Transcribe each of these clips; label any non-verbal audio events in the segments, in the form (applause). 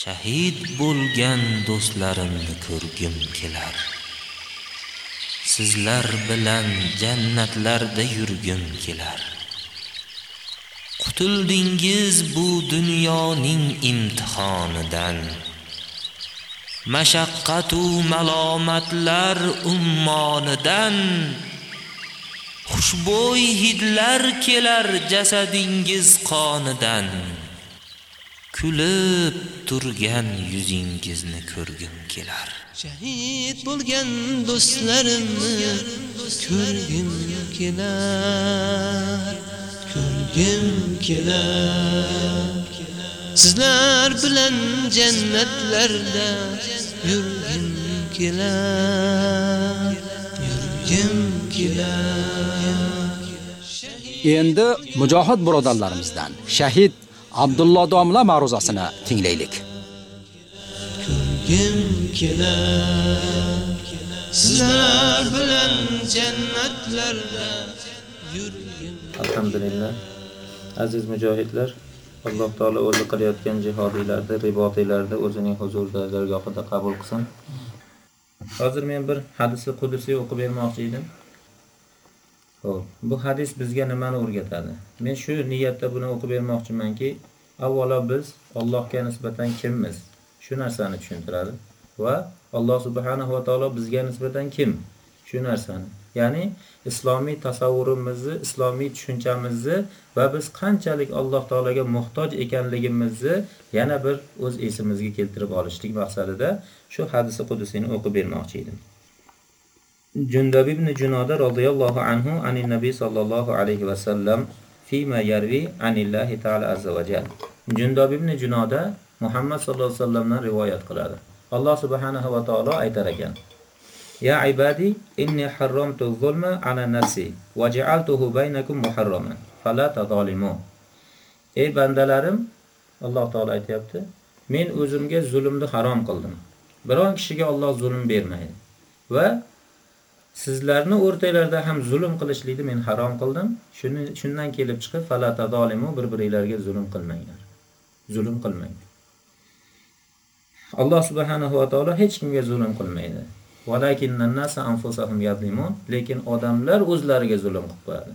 shahid bo'lgan do'stlarimni ko'rgim kelar. Sizlar bilan jannatlarda yurgim kelar. Qutuldingiz bu dunyoning imtihonidan. Mashaqqatu malomatlar ummonidan. Xushbo'y hidlar kelar jasadingiz qonidan. Kulib turgan yuzingizni ko'rgim kelar. Shahid bo'lgan do'stlarimni ko'rgim kelar ko'rgim kelar. Sizlar bilan jannatlarda yurgim kelar yurgim kelar. Endi mujohid birodarlarimizdan shahid Abdulloh domla ma'ruzasini tinglaylik. ko'rgim kelar sizlar bilan jannatlarda yurgim Alhamdulillah. Aziz mujohidlar, Alloh taolo o'zi qilayotgan jihodiylarda, ribotiylarda o'zining huzurida, dargohida qabul qilsin. Hozir men bir hadisi qudusiy o'qib bermoqchi edim. Xo'p, bu hadis bizga nimani o'rgatadi? Men shu niyatda buni o'qib bermoqchimanki, avvalo biz Allohga nisbatan kimmiz? Shu narsani tushuntiradi va Alloh subhanahu va taolo bizga nisbatan kim? Shu narsani. Ya'ni islomiy tasavvurimizni, islomiy tushunchamizni va biz qanchalik Alloh taolaga muhtoj ekanligimizni yana bir o'z esimizga keltirib olishlik maqsadida shu hadisi qudusini o'qib bermoqchi edim. Jundab ibn Junoda radhiyallohu anhu anin nabiy sallallohu alayhi va sallam fima yarvi anillahi ta'ala azza va jalla. Jundab ibn Junoda Muhammad sallallohu alayhi vasallamdan rivoyat qiladi. Alloh subhanahu va taolo aytar ekan: Ya ibadi inni harramtu zulma ala nafsi va ja'altuhu baynakum muharraman fala tadalimu. Ey bandalarim, Alloh taolo aytayapti, men o'zimga zulmni harom qildim. Biron kishiga Alloh zulm bermaydi. Va sizlarni o'rtalarida ham zulm qilishlikni men harom qildim. Shuni shundan kelib chiqib fala tadalimu bir-biringlarga zulm qilmanglar. Zulm qilmanglar. Alloh subhanahu va taolo hech kimga zulm qilmaydi. Anfusahum lekin odamlar o'zlariga zulm qilib qo'yadi.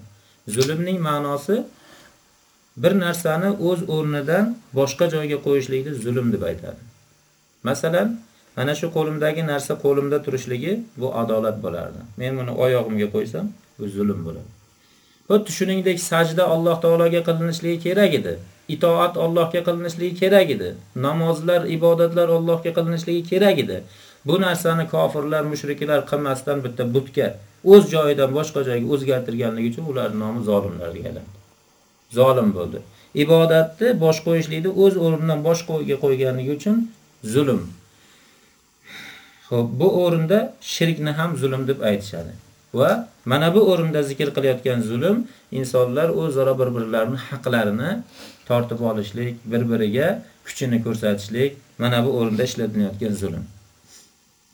Zulmning ma'nosi bir narsani o'z o'rnidan boshqa joyga qo'yishlikni zulm deb aytadi. Masalan, mana shu qo'limdagi narsa qo'limda turishligi bu adolat bo'lardi. Men buni oyog'imga qo'ysam, bu zulm bo'ladi. Xuddi shuningdek sajda Alloh taologa qilinishligi kerak edi. Itoat Allohga qilinishligi kerak edi. Namozlar, ibodatlar Allohga qilinishligi kerak edi. Bu narsani kofirlar, mushriklar qilmasdan bitta butga o'z joyidan boshqa joyga o'zgartirganligi uchun ularning nomi zolimlarga aylandi. Zolim bo'ldi. Ibodatni bosh qo'yishlikni o'z o'rnidan boshqa qo'yganligi uchun zulm. Xo'p, bu o'rinda shirkni ham zulm deb aytishadi. Va mana bu o'rinda zikr qilayotgan zulm insonlar o'zaro bir-birlarining haqlarini tortib olishlik, bir-biriga kuchini ko'rsatishlik, mana bu o'rinda ishlatilayotgan zulm.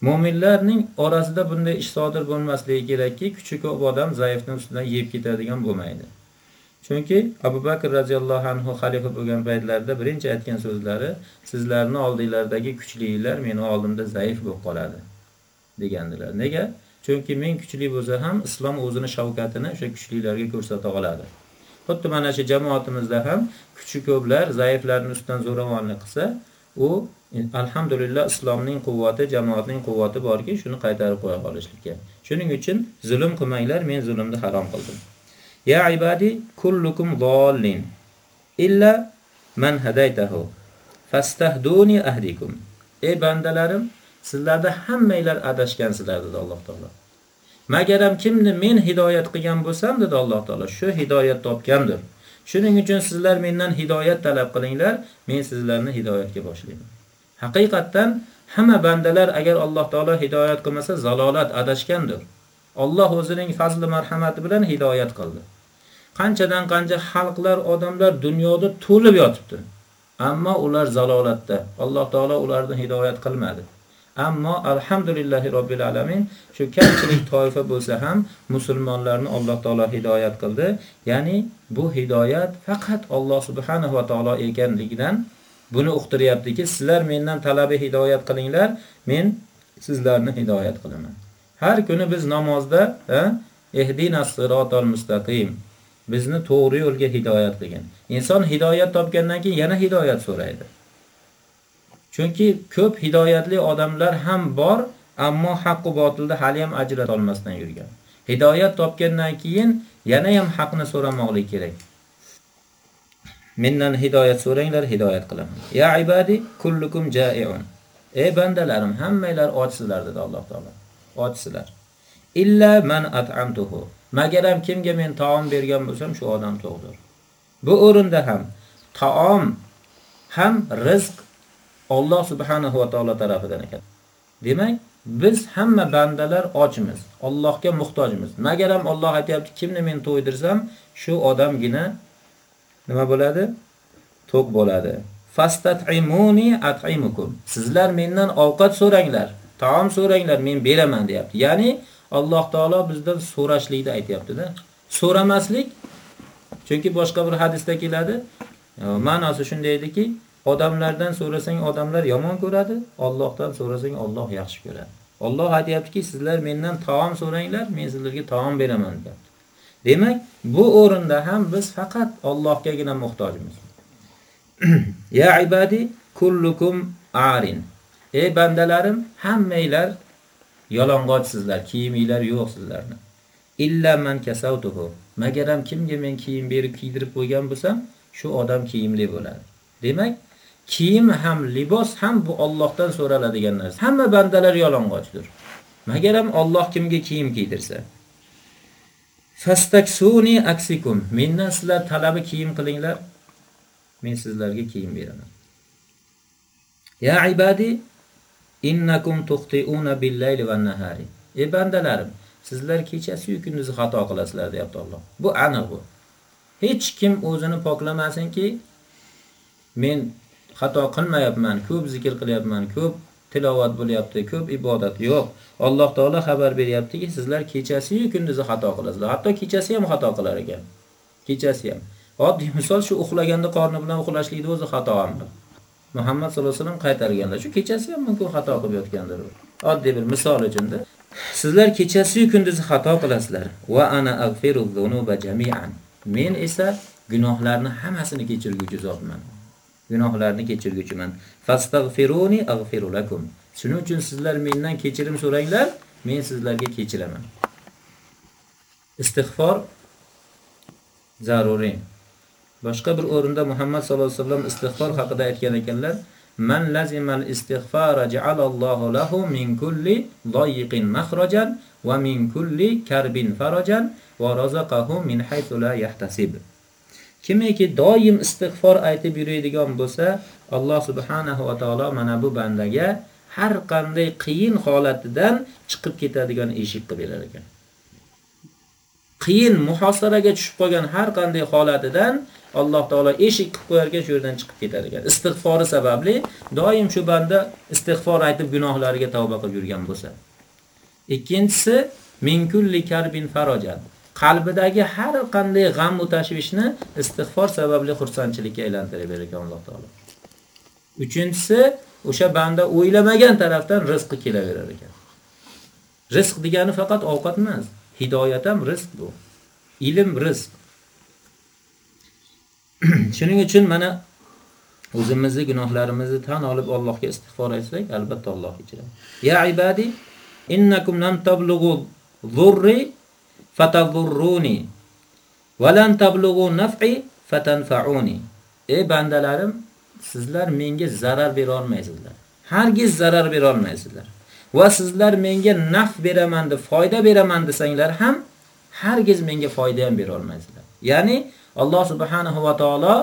Mo'minlarning orasida bunday ish sodir bo'lmasligi kerakki, kuchi ko'p odam zaifning ustidan yeb ketadigan bo'lmaydi. Chunki Abu Bakr radhiyallohu anhu xalifa bo'lgan paytlarida birinchi aytgan so'zlari sizlarni oldinglardagi kuchlilar meni oldimda zaif bo'lib qoladi degandilar. Nega? Chunki men kuchli bo'lsa ham islom o'zini shavkatini o'sha kuchlilarga ko'rsata oladi. Xuddi mana shu jamoatimizda ham kuchi ko'plar zaiflarni ustidan zo'ravonlik qilsa, u alhamdulillah islomning quvvati, jamoatning quvvati borki, shuni qaytarib qo'ya olishlikka. Shuning uchun zulm qilmanglar, men zulmni harom qildim. Ya ibadi kullukum dallin illa man hadaytahu fastahduni ahdikum. Ey bandalarim, sizlarda hammanglar adashgansizlar dedi Alloh taolo. Magaram kimni men hidoyat qilgan bo'lsam dedi Alloh taolo, shu hidoyat topgandir. Shuning uchun sizlar mendan hidoyat talab qilinglar, men sizlarni hidoyatga boshlayman. Haqiqatan hamma bandalar agar Alloh taolo hidoyat qilmasa zalolat adashgandir. Alloh o'zining fazli marhamati bilan hidoyat qildi. Qanchadan qancha xalqlar, odamlar dunyoda to'lib yotibdi. Ammo ular zalolatda. Alloh taolo ularni hidoyat qilmadi. Ammo alhamdulillahi robbil alamin shu kamchilik toifa bo'lsa ham musulmonlarni Alloh taolo hidoyat qildi. Ya'ni bu hidoyat faqat Alloh subhanahu va taolo ekanligidan buni uqtiryaptiki, sizlar mendan talabi hidoyat qilinglar, men sizlarni hidoyat qilaman. Har kuni biz namozda, ehdina ehdinas mustaqim. Bizni to'g'ri yo'lga hidoyat qilgin. Inson hidoyat topgandan keyin yana hidoyat so'raydi. Chunki ko'p hidoyatli odamlar ham bor, ammo haq va botilni hali ham ajrata olmasdan yurgan. Hidoyat topgandan keyin yana ham haqni so'ramoqlik kerak. Mendan hidoyat so'ranglar, hidoyat qilaman. Ya ibadi kullukum ja'iun. Ey bandalarim, hammanglar ochsizlar dedi Alloh taolo. Ochsizlar. Illa man at'amtuhu. Magaram kimga men taom bergan bo'lsam, shu odam to'g'dir. Bu o'rinda ham taom ham rizq Alloh subhanahu va taolo tarafidan ekan. Demak, biz hamma bandalar ochmiz. Allohga muhtojmiz. Magaram Alloh aytayapti, kimni men to'ydirsam, shu odamgina nima bo'ladi? To'q bo'ladi. Fastat'imuni at'imukum. Sizlar mendan ovqat so'ranglar, taom so'ranglar, men beraman deyapti. Ya'ni Alloh taolo bizdan so'rashlikni aytayapti-da. So'ramaslik chunki boshqa bir hadisda keladi. Ma'nosi shunday ediki, odamlardan so'rasang odamlar yomon ko'radi, Allohdan so'rasang Alloh yaxshi ko'radi. Alloh aytayaptiki, sizlar mendan taom so'ranglar, men sizlarga taom beraman deyapti. Demak, bu o'rinda ham biz faqat Allohgagina muhtojmiz. (clears throat) ya ibadi kullukum arin. Ey bandalarim, hammanglar yalang'ochsizlar, kiyiminglar yo'q sizlarni. Illa man kasawtuhu. Magaram kimga men kiyim berib kiydirib qo'ygan bo'lsam, shu odam kiyimli bo'ladi. Demak, kiyim ham libos ham bu Allohdan so'raladigan narsa. Hamma bandalar yalang'ochdir. Magaram Alloh kimga kiyim kiydirsa. Fastaksuni aksikum. Mendan sizlar talabi kiyim qilinglar. Men sizlarga kiyim beraman. Ya ibadi innakum tuxtiuna bil-layli nahari. Ey bandalarim, sizlar kechasi yu kunduzi xato qilasizlar deyapti Alloh. Bu aniq bu. Hech kim o'zini poklamasinki, men xato qilmayapman, ko'p zikr qilyapman, ko'p tilovat bo'lyapti, ko'p ibodat yo'q. Alloh taolo xabar beryaptiki, sizlar kechasi yu kunduzi xato qilasizlar. Hatto kechasi ham xato qilar ekan. Kechasi ham. Oddiy misol shu uxlaganda qorni bilan uxlashlikni o'zi xato hamdir. Muhammad sallallohu alayhi vasallam qaytarganlar. Shu kechasi ham mumkin xato qilib yotgandir. Oddiy bir misol uchunda. Sizlar kechasi yu kunduzi xato qilasizlar. Va ana aghfiru dhunuba jami'an. Men esa gunohlarni hammasini kechirguvchi zotman. Gunohlarni kechirguvchiman. Fastagfiruni agfiru lakum. Shuning uchun sizlar mendan kechirim so'ranglar, men sizlarga kechiraman. Istig'for zaruriy. Boshqa bir o'rinda Muhammad sallallohu alayhi vasallam istig'for haqida aytgan ekanlar: "Man lazimal istig'fara ja'alallohu lahu min kulli dayiqin makhrajan va min kulli karbin farajan va razaqahu min haythu la yahtasib." Kimiki doim istig'for aytib yuradigan bo'lsa, Alloh subhanahu va taolo mana bu bandaga har qanday qiyin holatidan chiqib ketadigan eshik qilib berar ekan. qiyin muhosaraga tushib qolgan har qanday holatidan Alloh taolo eshik qilib qo'yarkan shu yerdan chiqib ketar ekan. Istig'fori sababli doim shu banda istig'for aytib gunohlariga tavba qilib yurgan bo'lsa. Ikkinchisi min kulli karbin farajan. Qalbidagi har qanday g'am va tashvishni istig'for sababli xursandchilikka aylantirib berar ekan Alloh taolo. Uchinchisi o'sha banda o'ylamagan tarafdan rizqi kelaverar ekan. Rizq degani faqat ovqat emas. Hidoyat ham rizq bu. Ilm rizq. (clears throat) Shuning uchun mana o'zimizni gunohlarimizni tan olib Allohga istig'for aytsak, albatta Alloh kechiradi. Ya ibadi, innakum lam tablughu dhurri fatadhurruni va lan tablughu naf'i fatanfa'uni. Ey bandalarim, sizlar menga zarar bera olmaysizlar. Hargiz zarar bera olmaysizlar. Va sizlar menga naf beraman deb, foyda beraman desanglar ham hargiz menga foyda ham bera olmaysizlar. Ya'ni Alloh subhanahu va taolo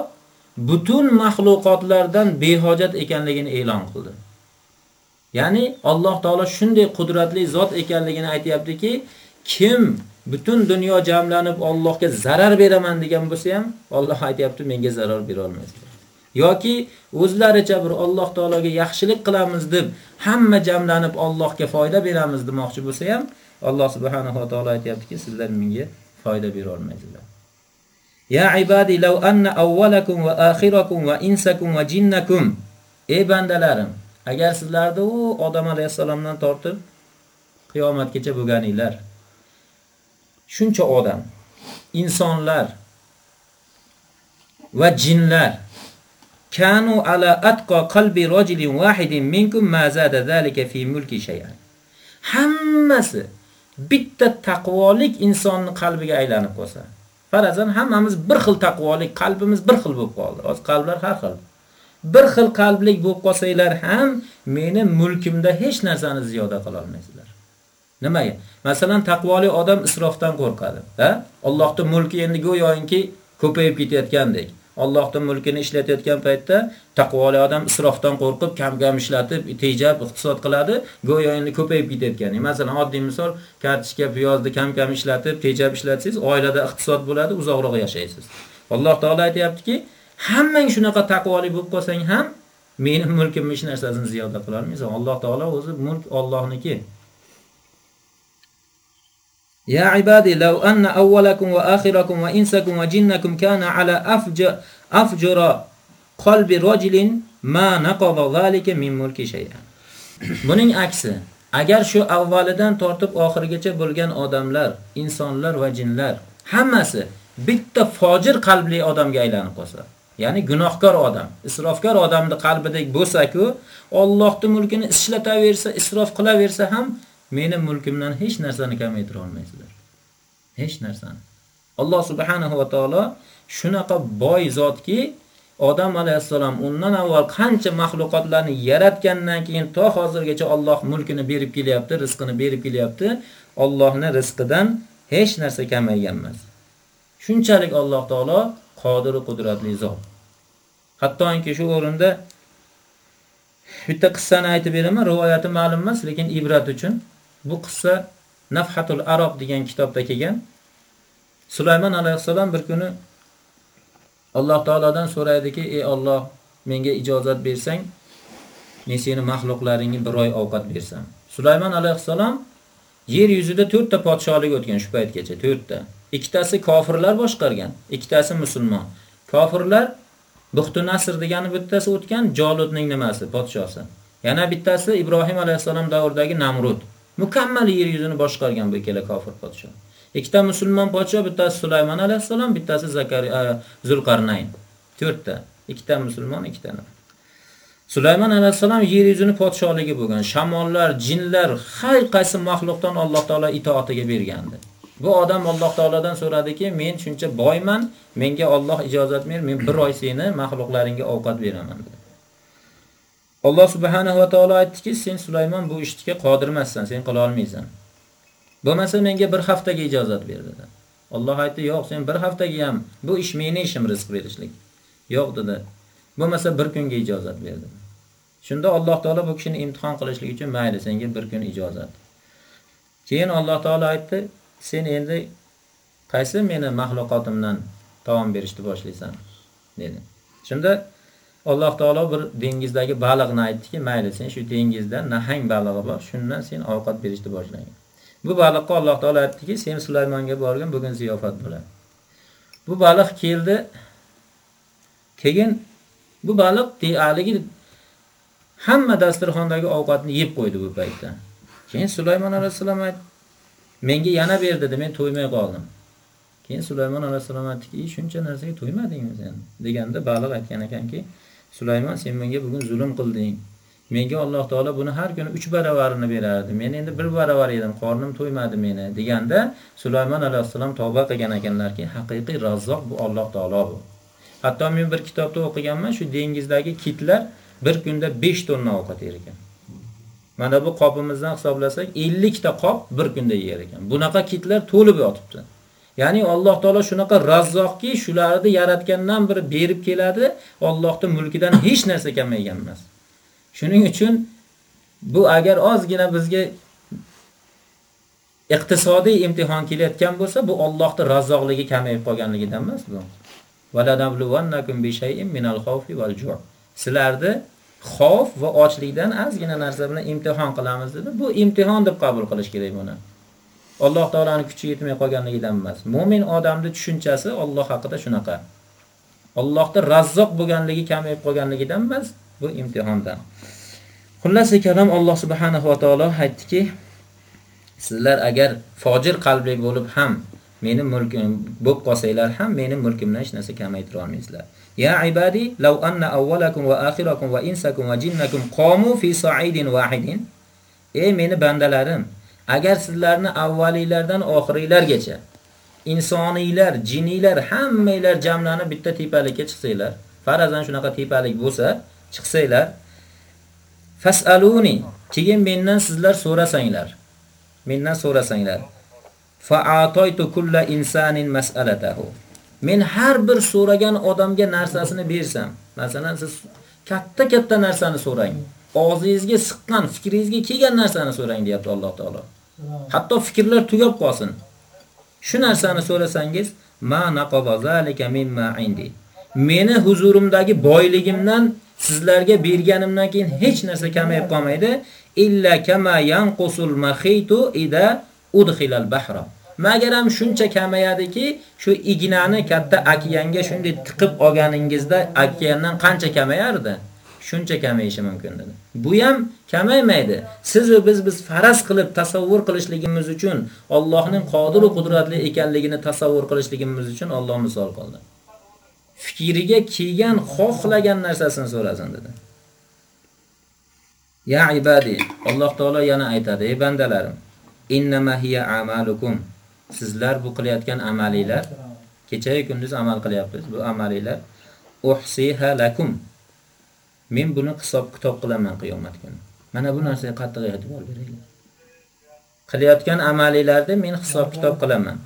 butun mahluqotlardan behojat ekanligini e'lon qildi. Ya'ni Alloh taolo shunday qudratli zot ekanligini aytayaptiki, kim butun dunyo jamlanib Allohga zarar beraman degan bo'lsa ham, Alloh aytayapti, menga zarar bera olmaysizlar. yoki o'zlaricha bir Alloh taologa yaxshilik qilamiz deb hamma jamlanib Allohga foyda beramiz demoqchi bo'lsa ham, Alloh subhanahu va taolo aytayaptiki, sizlar menga foyda bera olmaysizlar. Ya ibadi law anna awwalakum va akhirakum va insakum va jinnakum. Ey bandalarim agar sizlarda u odam alayhissalomdan tortib qiyomatgacha bo'lganinglar shuncha odam insonlar va jinlar kanu ala atqa qalbi rajulin wahidin minkum ma zada zalika fi mulki shay'an. Hammasi bitta taqvolik insonning qalbiga aylanib qolsa farazan hammamiz bir xil taqvolik qalbimiz bir xil bo'lib qoldi. Oz qalblar har xil. Bir xil qalblik bo'lib qolsanglar ham meni mulkimda hech narsani ziyoda qila olmaysizlar. Nimaga? Masalan taqvoli odam isrofdan qo'rqadi ha allohning mulki endi go'yoki ko'payib ketayotgandek. Allohning mulkini ishlatayotgan paytda taqvoli odam isrofdan qo'rqib, kam-kam ishlatib, tejab, iqtisod qiladi, go'yo endi ko'payib ketayotgan. E, masalan, oddiy misol, kartochka, piyozni kam-kam ishlatib, tejab ishlatsangiz, oilada iqtisod bo'ladi, uzoqroq yashaysiz. Alloh taolo aytayaptiki, hammang shunaqa taqvoli bo'lib qolsang ham, meni mulkimni hech narsasini ziyoda qila olmaysan. Alloh taolo o'zi mulk Allohniki. يا عبادي لو أن أولكم وآخركم وإنسكم وجنكم كان على أفجر, أفجر قلب رجل ما نقض ذلك من ملك شيئا buning aksi agar shu avvalidan tortib oxirigacha bo'lgan odamlar insonlar va jinlar hammasi bitta fojir qalbli odamga aylanib qolsa ya'ni gunohkor odam isrofkor odamning qalbidek bo'lsa-ku Allohning mulkini ishlataversa isrof qilaversa ham meni mulkimdan hech narsani kamaytira olmaysizlar. Hech narsani. Alloh subhanahu va taolo shunaqa boy zotki, Odam alayhissalom undan avval qancha mahluqotlarni yaratgandan keyin to hozirgacha Alloh mulkini berib kelyapti, rizqini berib kelyapti. Allohning rizqidan hech narsa kamaygan emas. Shunchalik Alloh taolo qodir qudratli zot. Hattoki shu o'rinda bitta qissani aytib beraman, rivoyati ma'lum emas, lekin ibrat uchun. Bu qissa Nafhatul Arab degan kitobda kelgan. Sulaymon alayhissalom bir kuni Alloh taoladan so'raydiki, "Ey Alloh, menga ijozat bersang, men seni mahluqlaringga bir oy ovqat bersam." Sulaymon alayhissalom yer yuzida 4 ta podshohlik o'tgan shu paytgacha, 4 ta. Ikkitasi kofirlar boshqargan, ikkitasi musulmon. Kofirlar Buxtu Nasr degani bittasi o'tgan, Jolutning nimasi, podshosi. Yana bittasi Ibrohim alayhissalom davridagi Namrud. Mukammal yer yuzini boshqargan bu ikkala kofir podsho. Ikkita musulmon podsho, bittasi Sulaymon alayhisalom, bittasi Zakariya e, Zulqarnayn. 4 ta. Ikkita musulmon, ikkita Sulaymon alayhisalom yer yuzini podsholigi bo'lgan. Shamollar, jinlar, har qaysi mahluqdan Alloh taolo itoatiga bergandi. Bu odam Alloh taoladan so'radiki, men shuncha boyman, menga Alloh ijozat ber, men bir oy seni mahluqlaringga ovqat beraman dedi. Alloh subhanahu va taolo aytdiki, sen Sulaymon bu ishga qodir emassan, sen qila olmaysan. Bo'lmasa menga bir haftaga ijozat ber dedi. Alloh aytdi, yo'q, sen bir haftaga ham bu ish meni ishim rizq berishlik. Yo'q dedi. Bo'lmasa bir kunga ijozat ber dedi. Shunda Alloh taolo bu kishini imtihon qilishlik uchun mayli, senga bir kun ijozat. Keyin Alloh taolo aytdi, sen endi qaysi meni mahluqotimdan taom berishni boshlaysan dedi. Shunda Alloh taolo bir dengizdagi baliqni aytdiki, mayli sen shu dengizda nahang balig'i bor, shundan sen ovqat berishni boshlang. Bu baliqqa Alloh taolo aytdiki, sen Sulaymonga borgin, bugun ziyofat bo'ladi. Bu baliq keldi. Keyin bu baliq haligi hamma dasturxondagi ovqatni yeb qo'ydi bu paytda. Keyin Sulaymon alayhissalom aytdi, menga yana ber dedi, men to'ymay qoldim. Keyin Sulaymon alayhissalom aytdiki, shuncha narsaga to'ymadingmi sen? deganda baliq aytgan ekanki, Sulaymon sen menga bugun zulm qilding. Menga Alloh taolo buni har kuni 3 baravarini berardi. Men endi 1 baravar edim, qornim to'ymadi meni deganda Sulaymon alayhisalom tavba qilgan ekanlarki, haqiqiy Razzoq bu Alloh taolo bu. Hatto men bir kitobda o'qiganman, shu dengizdagi kitlar bir kunda 5 tonna ovqat yer ekan. Mana bu qopimizdan hisoblasak 50 ta qop bir kunda yer ekan. Bunaqa kitlar to'lib yotibdi. Ya'ni Alloh taolo shunaqa razzoqki, shularni yaratgandan biri berib keladi, Allohning mulkidan hech narsa kamaygan emas. Shuning uchun bu agar ozgina bizga iqtisodiy imtihon kelayotgan bo'lsa, bu Allohning razzoqligi kamayib qolganligidan emas bu. Valadabluvannakum bi shay'in minal khawfi wal ju'. Sizlarni xavf va ochlikdan ozgina narsa bilan imtihon qilamiz dedi. Bu imtihon deb qabul qilish kerak buni. Alloh taolaning kuchi yetmay qolganligidan emas. Mu'min odamning tushunchasi Alloh haqida shunaqa. Allohda Razzoq bo'lganligi kamayib qolganligidan emas, bu imtihondan. Xullas kalam Alloh subhanahu va taolo aytdiki, sizlar agar fojir qalbli bo'lib ham meni mulkim bo'lib qolsanglar ham meni mulkimdan hech narsa kamaytira olmaysizlar. Ya ibadi law anna awwalakum va akhirakum va insakum va jinnakum qamu fi sa'idin wahidin Ey meni bandalarim, agar sizlarni avvaliylardan oxiriylargacha insoniylar, jiniylar hammanglar jamlanib bitta tepalikka chiqsanglar, farazan shunaqa tepalik bo'lsa, chiqsanglar, fasaluni, keyin mendan sizlar so'rasanglar. Mendan so'rasanglar. Fa'ataytu kulla insanin mas'alatahu. Men har bir so'ragan odamga narsasini bersam, masalan siz katta-katta narsani so'rang. Og'zingizga siqqan, fikringizga kelgan narsani so'rang deyapti Alloh taolo. Hatto fikrlar tugab qolsin. Shu narsani so'rasangiz, ma naqaba zalika mimma indi. Meni huzurimdagi boyligimdan sizlarga berganimdan keyin hech narsa kamayib qolmaydi. Illa kama yanqusul mahitu ida udkhilal bahra. Magaram shuncha kamayadiki, shu ignani katta okeanga shunday tiqib olganingizda okeandan qancha kamayardi? shuncha kamayishi mumkin dedi. Bu ham kamaymaydi. Siz va biz biz faraz qilib tasavvur qilishligimiz uchun Allohning qodir va qudratli ekanligini tasavvur qilishligimiz uchun Alloh misol qildi. Fikriga kelgan, xohlagan narsasini so'rasin dedi. Ya ibadi, Alloh taolo yana aytadi: "Ey bandalarim, innama hiya amalukum." Sizlar bu qilayotgan amalinglar, kecha kunduz amal qilyapsiz. Bu amalinglar uhsiha lakum. Men buni hisob kitob qilaman qiyomat kuni. Mana bu narsaga qattiq e'tibor beringlar. Qilayotgan amalinglarni men hisob kitob qilaman.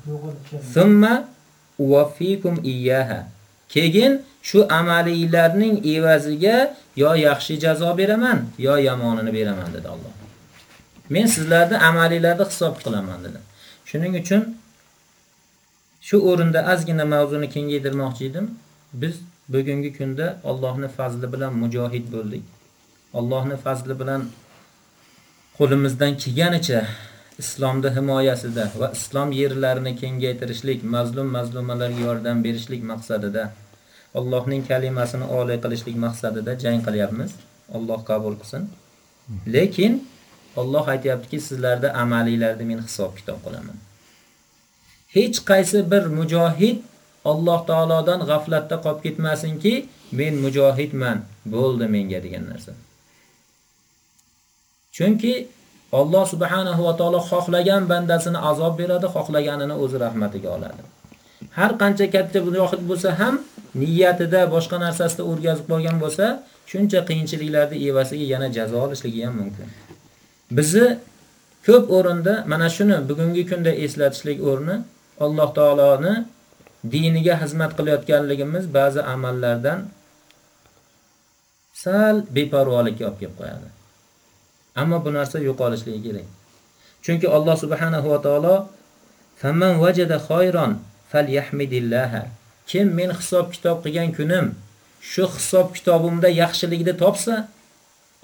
Thumma uwaffikum iyyaha. Keyin shu amalinglarning evaziga yo yaxshi jazo beraman, yo yomonini beraman dedi Alloh. Men sizlarni amalinglarni hisob qilaman dedi. Shuning uchun shu o'rinda ozgina mavzuni kengaytirmoqchi edim. Biz bugungi kunda Allohning fazli bilan mujohid bo'ldik. Allohning fazli bilan qo'limizdan kelganicha islomni himoyasida va islom yerlarini kengaytirishlik, mazlum mazlumalarga yordam berishlik maqsadida Allohning kalimasini oliy qilishlik maqsadida jang qilyapmiz. Alloh qabul qilsin. Lekin Alloh aytayaptiki, sizlarda amaliylarni men hisob kitob qilaman. Hech qaysi bir mujohid Alloh taolodan g'aflatda qolib ketmasinki, men mujohidman, bo'ldi menga degan narsa. Chunki Alloh subhanahu va taolo xohlagan bandasini azob beradi, xohlaganini o'zi rahmatiga oladi. Har qancha katta mujohid bo'lsa ham niyatida boshqa narsasida o'rgazib qolgan bo'lsa, shuncha qiyinchiliklarni evasiga yana jazo olishligi ham mumkin. Bizi ko'p o'rinda mana shuni bugungi kunda eslatishlik o'rni Alloh taoloni diniga xizmat qilayotganligimiz ba'zi amallardan sal beparvolikka olib kelib qo'yadi. Ammo bu narsa yo'qolishligi kerak. Chunki Alloh subhanahu va taolo "Faman vajada khayran falyahmidillah." Kim men hisob kitob qilgan kunim shu hisob kitobimda yaxshilikni topsa,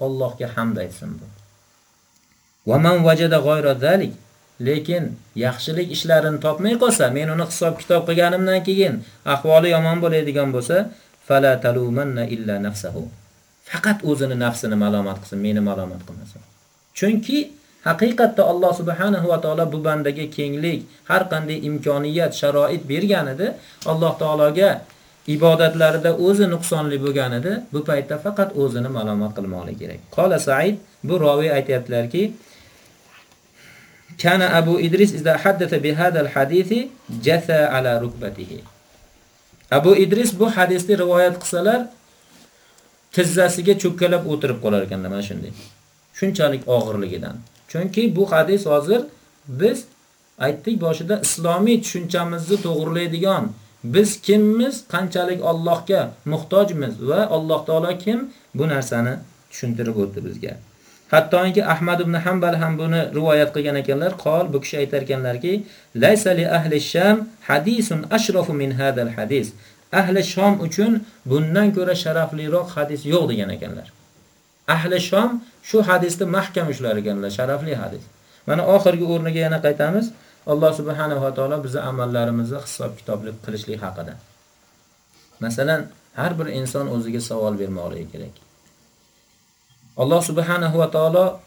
Allohga hamd aytsin bu. "Va man vajada ghayra zalik" lekin yaxshilik ishlarini topmay qolsa, men uni hisob kitob qilganimdan keyin ahvoli yomon bo'ladigan bo'lsa, fala talumanna illa nafsahu. Faqat o'zini nafsini malomat qilsin, meni malomat qilmasin. Chunki haqiqatda Alloh subhanahu va taolo bu bandaga kenglik, har qanday imkoniyat, sharoit bergan edi. Alloh taologa ibodatlarida o'zi nuqsonli bo'lgan edi. Bu paytda faqat o'zini malomat qilmoqligi kerak. Qola Said bu roviy aytayaptilarki, Kana Abu Idris izda haddatha bi hadal hadisi jatha ala rukbatihi. Abu Idris bu hadisni rivoyat qilsalar tizzasiga cho'kkalab o'tirib qolar ekanlar mana shunday. Shunchalik og'irligidan. Chunki bu hadis hozir biz aytdik boshida islomiy tushunchamizni to'g'rilaydigan biz kimmiz, qanchalik Allohga muhtojmiz va Alloh taolo kim bu narsani tushuntirib o'tdi bizga. Hattoki Ahmad ibn Hanbal ham buni rivoyat qilgan ekanlar. Qol bu kishi aytar ekanlarki, "Laysa li ahli Sham hadisun ashrafu min hadal hadis." Ahli Sham uchun bundan ko'ra sharafliroq hadis yo'q degan ekanlar. Ahli Sham shu hadisni mahkam ushlar ekanlar, sharafli hadis. Mana oxirgi o'rniga yana qaytamiz. Alloh subhanahu va taolo bizni amallarimizni hisob kitoblik qilishlik haqida. Masalan, har bir inson o'ziga savol bermoqligi kerak. Alloh subhanahu va taolo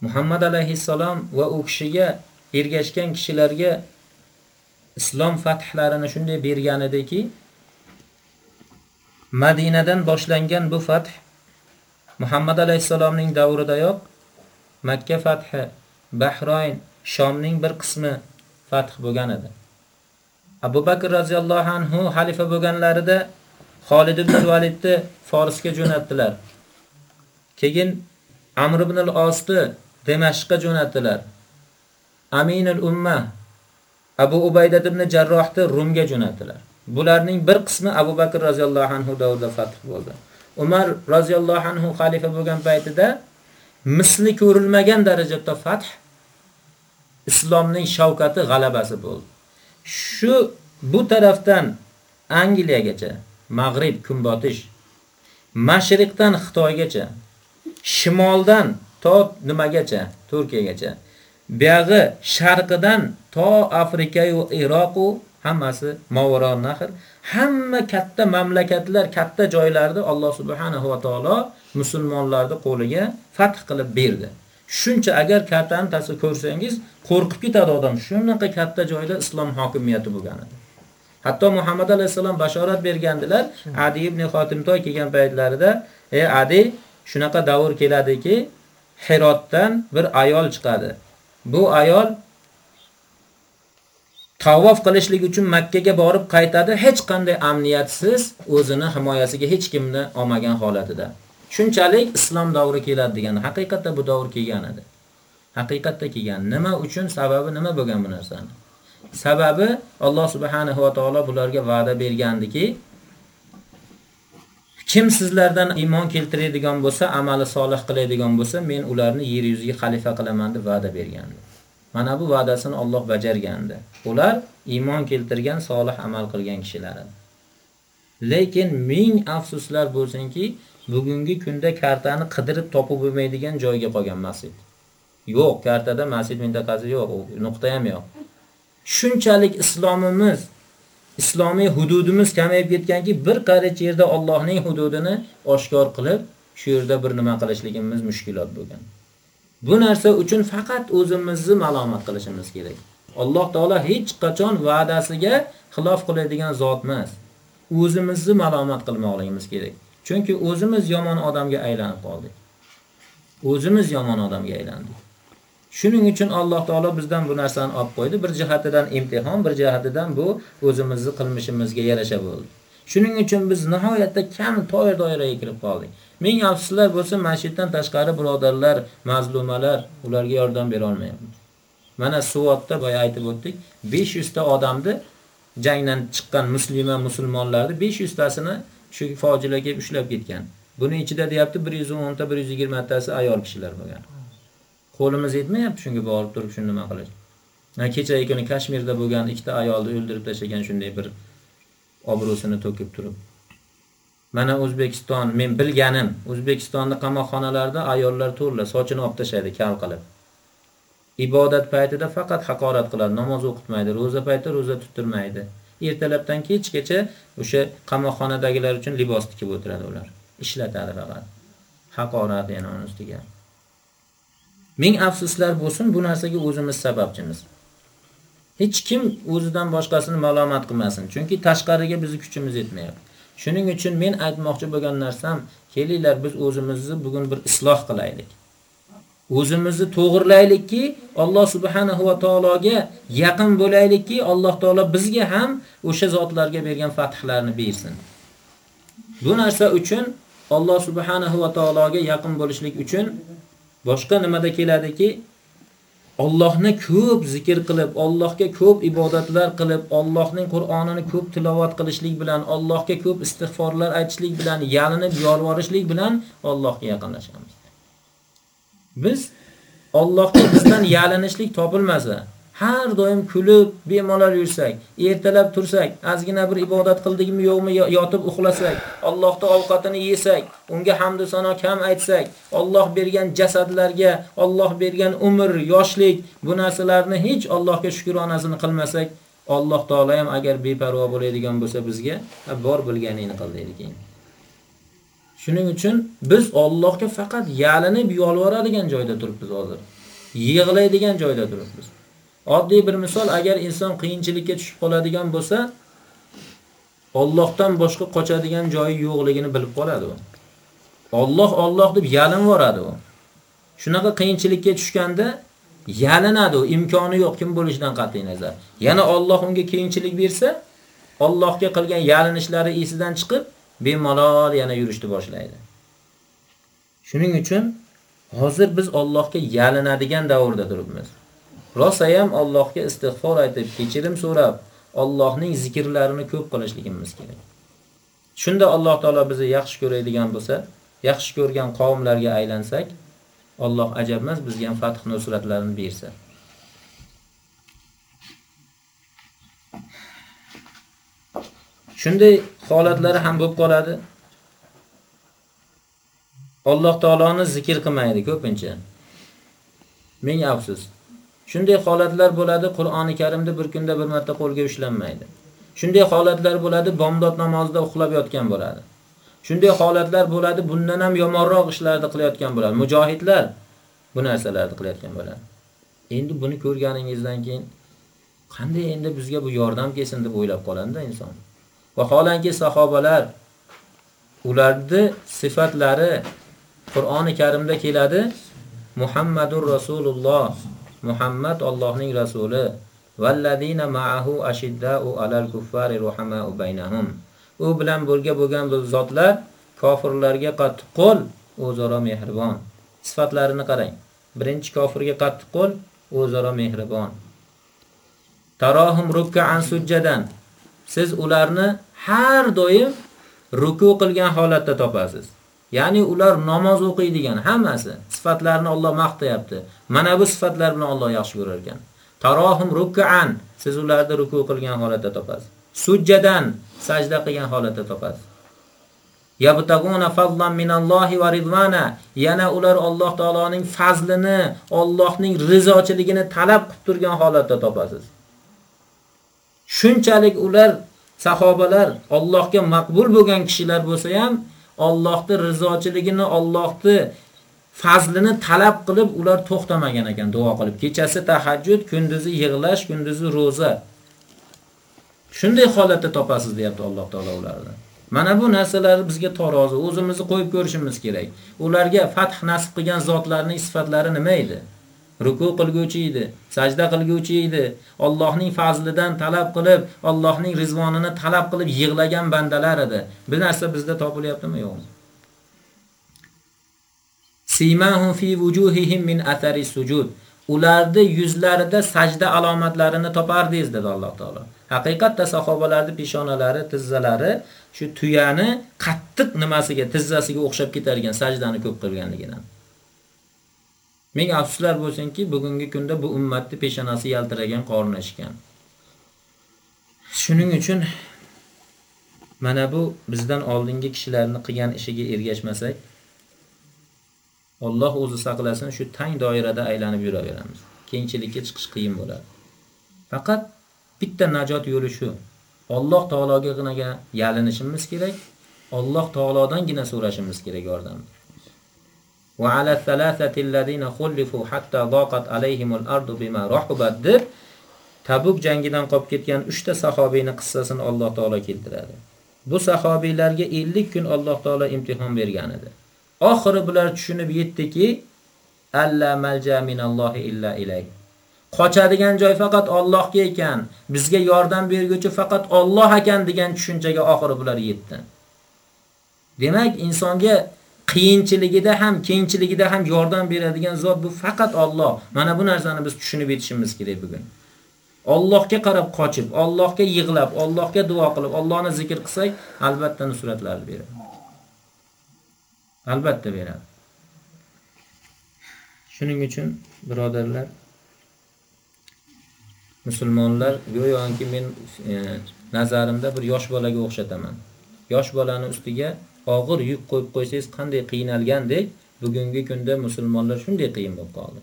Muhammad alayhissalom va u kishiga ergashgan kishilarga islom fathlarini shunday bergan ediki, Madinadan boshlangan bu fath Muhammad alayhissalomning davridayoq Makka fathi, Bahroyn, Shomning bir qismi fath bo'lgan edi. Abu Bakr radhiyallohu anhu xalifa bo'lganlarida Xolid ibn Validni Forsga jo'natdilar. Keyin Amr ibn al-Osni Damashqqa jo'natdilar. Aminul Umma Abu Ubayda ibn Jarrohni Rumga jo'natdilar. Bularning bir qismi Abu Bakr roziyallohu anhu davrida fath bo'ldi. Umar roziyallohu anhu xalifa bo'lgan paytida misli ko'rilmagan darajada fath islomning shavkati g'alabasi bo'ldi. Shu bu tarafdan Angliyagacha, Mag'rib, kunbotish, mashriqdan Xitoygacha, shimoldan to nimagacha, Turkiyagacha, buyog'i sharqidan to Afrika va Iroq hammasi Mavron Nahr, hamma katta mamlakatlar, katta joylarni Alloh subhanahu va taolo musulmonlarni qo'liga fath qilib berdi. Shuncha agar kartani tasvir ko'rsangiz, qo'rqib ketadi odam. Shunaqa katta joyda islom hokimiyati bo'lgan edi. Hatto Muhammad alayhissalom bashorat bergandilar. Adi ibn Xotimtoy kelgan paytlarida, "Ey Adi, shunaqa davr keladiki, Hirotdan bir ayol chiqadi. Bu ayol tavof qilishlik uchun Makka ga borib qaytadi, hech qanday amniyatsiz, o'zini himoyasiga hech kimni olmagan holatida. Shunchalik islom davri keladi degan haqiqatda bu davr kelgan edi. Haqiqatda kelgan. Nima uchun, sababi nima bo'lgan bu narsani? Sababi Alloh subhanahu va taolo bularga va'da bergandiki, kim sizlardan iymon keltiradigan bo'lsa, amali solih qiladigan bo'lsa, men ularni yer yuziga xalifa qilaman deb va'da bergandi. Mana bu va'dasini Alloh bajargandi. Ular iymon keltirgan, solih amal qilgan kishilar edi. Lekin ming afsuslar bo'lsinki, bugungi kunda kartani qidirib topib bo'lmaydigan joyga qolgan masjid. Yo'q, kartada masjid mintaqasi yo'q, nuqta ham yo'q. Shunchalik islomimiz, islomiy hududimiz kamayib ketganki, bir qarich yerda Allohning hududini oshkor qilib, shu yerda bir nima qilishligimiz mushkulot bo'lgan. Bu narsa uchun faqat o'zimizni malomat qilishimiz kerak. Alloh taolo hech qachon va'dasiga xilof qiladigan zot emas. O'zimizni malomat qilmoqligimiz kerak. Chunki o'zimiz yomon odamga aylanib qoldik. O'zimiz yomon odamga aylandik. Shuning uchun Alloh taolo bizdan bu narsani olib qo'ydi. Bir jihatidan imtihon, bir jihatidan bu o'zimizni qilmishimizga yarasha bo'ldi. Shuning uchun biz nihoyatda kam toir doiraga kirib qoldik. Ming afsuslar bo'lsa, masjiddan tashqari birodarlar, mazlumalar ularga yordam bera olmayapmiz. Mana Suvatda boya aytib o'tdik, 500 ta odamni jangdan chiqqan musulmon musulmonlarni 500 tasini shu fojiaga ushlab ketgan. Buni ichida deyapti 110 ta 120 tasi ayol kishilar bo'lgan. Qo'limiz yetmayapti shunga borib turib shuni nima qilish. Kechagi kuni Kashmirda bo'lgan ikkita ayolni o'ldirib tashlagan shunday bir obro'sini to'kib turib. Mana O'zbekiston, men bilganim, O'zbekistonning qamoqxonalarida ayollar to'rla sochini olib tashlaydi kal qilib. Ibodat paytida faqat haqorat qiladi, namoz o'qitmaydi, roza paytida roza tuttirmaydi. Ertalabdan kechgacha o'sha qamoqxonadagilar uchun libos tikib o'tiradi ular. Ishlatadi faqat. Haqorat yana uni ustiga. Ming afsuslar bo'lsin, bu narsaga o'zimiz sababchimiz. Hech kim o'zidan boshqasini malomat qilmasin, chunki tashqariga bizni kuchimiz yetmayapti. Shuning uchun men aytmoqchi bo'lgan narsam, kelinglar biz o'zimizni bugun bir isloh qilaylik. O'zimizni to'g'irlaylikki, Alloh subhanahu va taologa yaqin bo'laylikki, Alloh taolo bizga ham o'sha zotlarga bergan fathlarni bersin. Bu narsa uchun Alloh subhanahu va taologa yaqin bo'lishlik uchun boshqa nimada keladiki, Allohni ko'p zikr qilib, Allohga ko'p ibodatlar qilib, Allohning Qur'onini ko'p tilovat qilishlik bilan, Allohga ko'p istig'forlar aytishlik bilan, yalinib yolvorishlik bilan Allohga yaqinlashamiz. Biz Allohga bizdan yalinishlik topilmasa, har doim kulib, bemalol yursak, ertalab tursak, ozgina bir ibodat qildikmi yo'qmi, yotib uxlasak, Allohning ovqatini yesak, unga hamd va sano kam aytsak, Alloh bergan jasadlarga, Alloh bergan umr, yoshlik, bu narsalarni hech Allohga shukronasini qilmasak, Alloh taolo ham agar beparvo bo'ladigan bo'lsa bizga bor bilganingni qil deydi keyin. Shuning uchun biz Allohga faqat yalinib yolvoradigan joyda turibmiz hozir. Yig'laydigan joyda turibmiz. Oddiy bir misol, agar inson qiyinchilikka tushib qoladigan bo'lsa, Allohdan boshqa qochadigan joyi yo'qligini bilib qoladi u. Alloh Alloh deb yalinvoradi u. Shunaqa qiyinchilikka tushganda yalinadi u, imkoni yo'q kim bo'lishidan qat'iy nazar. Yana Alloh unga qiyinchilik bersa, Allohga qilgan yalinishlari esidan chiqib, bemalol yana yurishni boshlaydi. Shuning uchun hozir biz Allohga yalinadigan davrda turibmiz. Rosa ham Allohga istig'for aytib, kechirim so'rab, Allohning zikrlarini ko'p qilishligimiz kerak. Shunda Alloh taolo bizni yaxshi ko'radigan bo'lsa, yaxshi ko'rgan qavmlarga aylansak, Alloh ajab emas bizga ham fath nusratlarini bersa. Shunday holatlari ham bo'lib qoladi. Alloh taoloni zikr qilmaydi ko'pincha. Ming afsus. Shunday holatlar bo'ladi, Qur'oni Karimda bir kunda bir marta qo'lga ushlanmaydi. Shunday holatlar bo'ladi, bomdod namozida uxlab yotgan bo'ladi. Shunday holatlar bo'ladi, bundan ham yomonroq ishlarni qilayotgan bo'ladi. Mujohidlar bu narsalarni qilayotgan bo'ladi. Endi buni ko'rganingizdan keyin qanday endi bizga bu yordam kelsin deb o'ylab qolanda inson. Vaholanki sahobalar ularni sifatlari Qur'oni Karimda keladi. Muhammadur Rasululloh Muhammad Allohning rasuli vallazina ma'ahu ashidda'u alal kuffari ruhama'u baynahum. U bilan bo'lga bo'lgan bu zotlar kofirlarga qattiq qo'l, o'zaro mehribon. Sifatlarini qarang. Birinchi kofirga qattiq qo'l, o'zaro mehribon. Tarohum ruk'an sujjadan. Siz ularni har doim ruku qilgan holatda topasiz. Ya'ni ular namoz o'qiydigan hammasi sifatlarini Alloh maqtayapti. Mana bu sifatlar bilan Alloh yaxshi ko'rar ekan. Tarohum ruk'an siz ularni ruku qilgan holatda topasiz. Sujjadan sajda qilgan holatda topasiz. Yabtaguna fadlan minallohi va ridvana yana ular Alloh taoloning fazlini, Allohning rizochiligini talab qilib turgan holatda topasiz. Shunchalik ular sahobalar Allohga maqbul bo'lgan kishilar bo'lsa ham Allohning rizochiligini, Allohning fazlini talab qilib ular to'xtamagan ekan duo qilib. Kechasi tahajjud, kunduzi yig'lash, kunduzi roza. Shunday holatda topasiz deyapti Alloh taolo ularni. Mana bu narsalarni bizga tarozi, o'zimizni qo'yib ko'rishimiz kerak. Ularga fath nasib qilgan zotlarning sifatlari nima edi? Ruku qilguvchi edi, sajda qilguvchi edi. Allohning fazlidan talab qilib, Allohning rizvonini talab qilib yig'lagan bandalar edi. Bir narsa bizda topilyaptimi yo'qmi? Simahum fi wujuhihim min athari sujud. Ularni yuzlarida sajda alomatlarini topardingiz dedi Alloh taolo. Haqiqatda sahobalarning peshonalari, tizzalari shu tuyani qattiq nimasiga, tizzasiga o'xshab ketar ekan sajdani ko'p qilganligidan. Ming afsuslar bo'lsinki, bugungi kunda bu ummatni peshonasi yaltiragan qorni ishgan. Shuning uchun mana bu bizdan oldingi kishilarni qilgan ishiga ergashmasak, Alloh o'zi saqlasin, shu tang doirada aylanib yuraveramiz. Keyinchilikka chiqish qiyin bo'ladi. Faqat bitta najot yo'li shu. Alloh taologagina yalinishimiz kerak. Alloh taolodangina so'rashimiz kerak yordamni. وعلى الثلاثة الذين خلفوا حتى ضاقت عليهم الأرض بما رحبت deb Tabuk jangidan qolib ketgan 3 ta sahobiyning qissasini Alloh taolo keltiradi. Bu sahobiylarga 50 kun Alloh taolo imtihon bergan edi. Oxiri bular tushunib yetdiki, alla malja minallohi illa ilayh. Qochadigan joy faqat Allohga ekan, bizga yordam berguvchi faqat Alloh ekan degan tushunchaga oxiri bular yetdi. Demak, insonga qiyinchiligida ham, kengchiligida ham yordam beradigan zot bu faqat Alloh. Mana bu narsani biz tushunib yetishimiz kerak bugun. Allohga qarab qochib, Allohga yig'lab, Allohga duo qilib, Allohni zikr qilsak, albatta nusratlarni beradi. Albatta beradi. Shuning uchun birodarlar musulmonlar go'yoki men e, nazarimda bir yosh bolaga o'xshataman. Yosh bolani ustiga og'ir yuk qo'yib qo'ysangiz qanday qiynalgandek, bugungi kunda musulmonlar shunday qiyin bo'lib qoldi.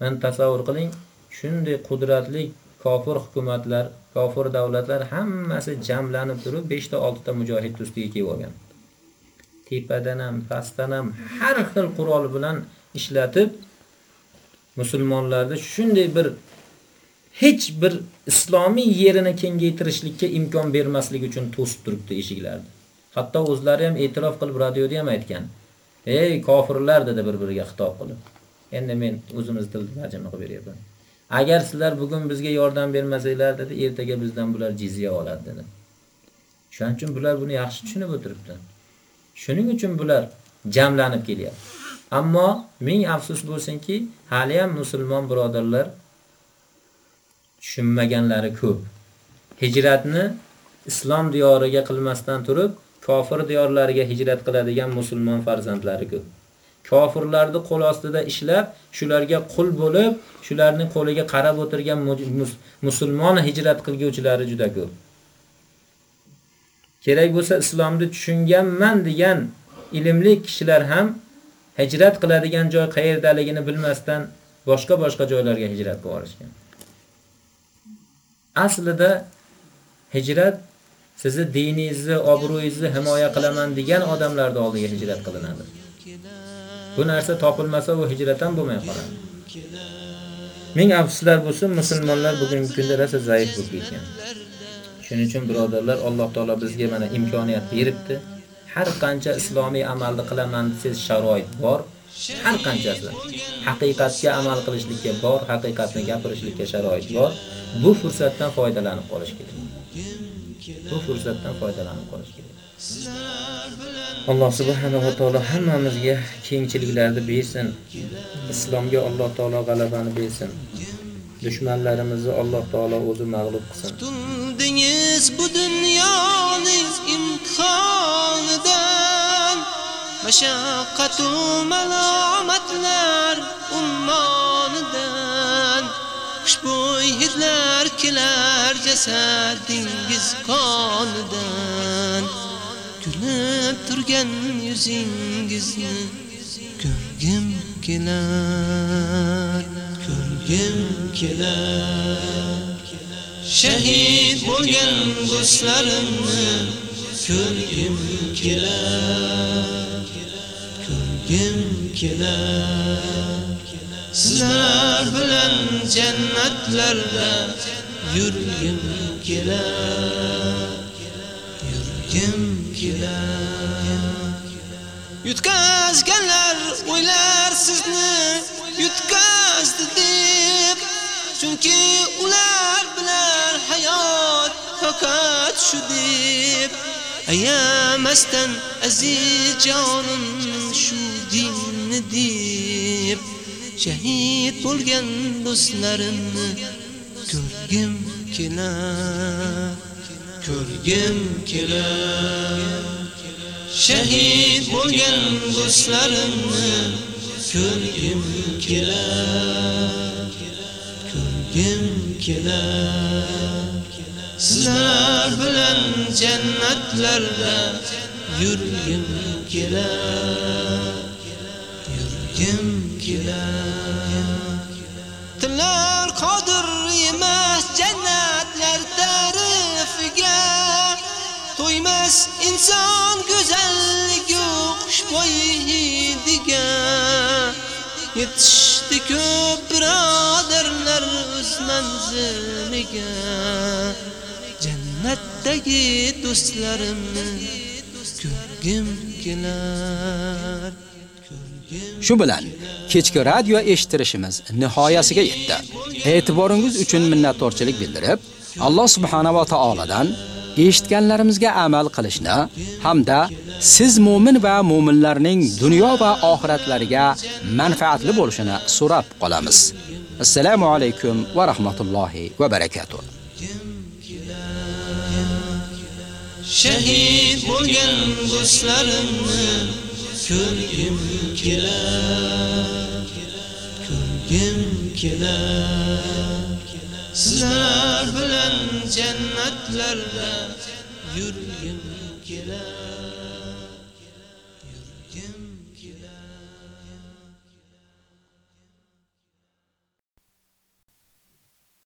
Men tasavvur qiling, shunday qudratli kofir hukumatlar, kofir davlatlar hammasi jamlanib turib 5 ta 6 ta mujohid ustiga kelib olgan. Tepadan ham, pastdan ham har xil qurol bilan ishlatib musulmonlarni shunday bir hech bir islomiy yerini kengaytirishlikka imkon bermaslik uchun to'sib turibdi eshiklarni. Hatto o'zlari ham e'tirof qilib radioda ham aytgan. Ey kofirlar dedi bir-biriga xitob qilib. Endi men o'zimiz tilni tarjima qilib beryapman. Agar sizlar bugun bizga yordam bermasanglar dedi, ertaga bizdan bular jizya oladi dedi. Shuning uchun bular buni yaxshi tushunib o'tiribdi. Shuning uchun bular jamlanib kelyapti. Ammo ming afsus bo'lsinki, hali ham musulmon birodarlar tushunmaganlari ko'p. Hijratni islom diyoriga qilmasdan turib, kofir diyorlariga hijrat qiladigan musulmon farzandlari ko'p. Kofirlarni qo'l ostida ishlab, shularga qul bo'lib, shularning qo'liga qarab o'tirgan musulmon hijrat qilguvchilari juda ko'p. Kerak bo'lsa islomni tushunganman degan ilmli kishilar ham hijrat qiladigan joy qayerdaligini bilmasdan boshqa-boshqa joylarga hijrat qilib yuborishgan. Aslida hijrat sizni diningizni, obro'yingizni himoya qilaman degan odamlarning oldiga hijrat qilinadi. Bu narsa topilmasa, u hijrat ham bo'lmay qoladi. Ming afsuslar bo'lsin, musulmonlar bugungi kunda rosa zaif bo'lib ketgan. Shuning uchun birodarlar, Alloh taolo bizga mana imkoniyat beribdi. Har qancha islomiy amalni qilaman desiz sharoit bor. Har qanchasi haqiqatga amal qilishlikka bor, haqiqatni gapirishlikka sharoit bor. Bu fursatdan foydalanib qolish kerak. Bu fursatdan foydalanib qolish kerak. Alloh subhanahu va taolo hammamizga kengchiliklarni bersin. Islomga Alloh taolo g'alabani bersin. Dushmanlarimizni Alloh taolo o'zi mag'lub qilsin. Tuldingiz bu dunyoning imtihonidan mashaqqat va malomatlar ummonidan xushbo'y hidlar kelar jasadingiz qonidan. Kulib turgan yuzingizni ko'rgim kelar ko'rgim kelar. Shahid bo'lgan do'stlarimni ko'rgim kelar ko'rgim kelar. Sizlar bilan jannatlarda yurgim kelar yurgim kelar yutqazganlar o'ylar sizni yutqazdi deb Chunki ular bilan hayot faqat shu deb. Ayamasdan aziz jonim shu dinni deb. Shahid bo'lgan do'stlarimni ko'rgim kelar ko'rgim kelar Shahid bo'lgan do'stlarimni ko'rgim kelar ko'rgim kelar sizlar bilan jannatlarda yurgim kelar yurgim Tillar qodir emas jannatlar tarifiga. To'ymas inson go'zalligi xushbo'yligiga Yetishdi ko'p birodarlar o'z manziliga. Jannatdagi do'stlarimni ko'rgim kelar. Shu bilan kechki radio eshitirishimiz nihoyasiga yetdi. E'tiboringiz uchun minnatdorchilik bildirib, Alloh subhanahu va taoladan eshitganlarimizga amal qilishni hamda siz mu'min va mu'minlarning dunyo va oxiratlariga manfaatli bo'lishini so'rab qolamiz. Assalomu alaykum va rahmatullohi va barakatuh. Shahid bo'lgan do'stlarimni ko'rgim kelar ko'rgim kelar. Sizlar bilan jannatlarda yurgim kelar.